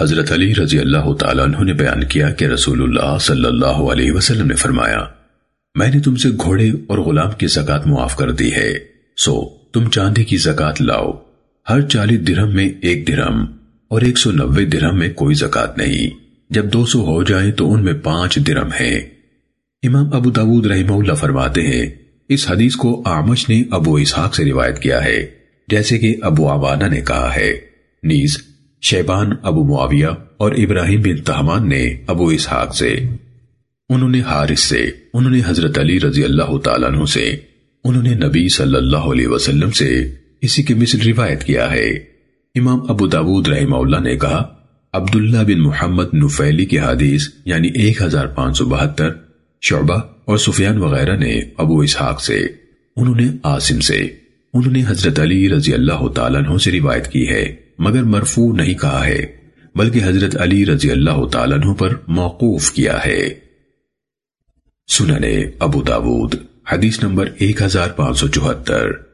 حضرت علی رضی اللہ تعالیٰ عنہ نے بیان کیا کہ رسول اللہ صلی اللہ علیہ وسلم نے فرمایا، میں نے تم سے گھوڑے اور غلام کی زکاة معاف کر دی ہے، سو تم چاندی کی زکاة لاؤ۔ ہر چالیس درہم میں ایک درہم اور ایک سو نوے درہم میں کوئی زکاة نہیں۔ جب دو سو ہو جائیں تو ان میں پانچ درہم ہیں۔ امام ابو داود رحمہ اللہ فرماتے ہیں، اس حدیث کو آمش نے ابو اسحاق سے روایت کیا ہے، جیسے کہ ابو آوانا نے کہا ہے۔ نیز شیبان، ابو معاویہ اور ابراہیم بن تحمان نے ابو اسحاق سے، انہوں نے حارث سے، انہوں نے حضرت علی رضی اللہ تعالیٰ عنہ سے، انہوں نے نبی صلی اللہ علیہ وسلم سے اسی کے مثل روایت کیا ہے۔ امام ابو داود رحمہ اللہ نے کہا، عبداللہ بن محمد نفیلی کی حدیث یعنی ایک ہزار پانچ سو بہتر، شعبہ اور سفیان وغیرہ نے ابو اسحاق سے آصم سے حضرت علی رضی اللہ تعالیٰوں سے روایت کی ہے۔ مگر نے نہیں کہا ہے، بلکہ حضرت علی رضی اللہ تعالیٰ عنہ سے روایت کی ہے۔ مگر مرفوع نہیں کہا ہے بلکہ حضرت علی رضی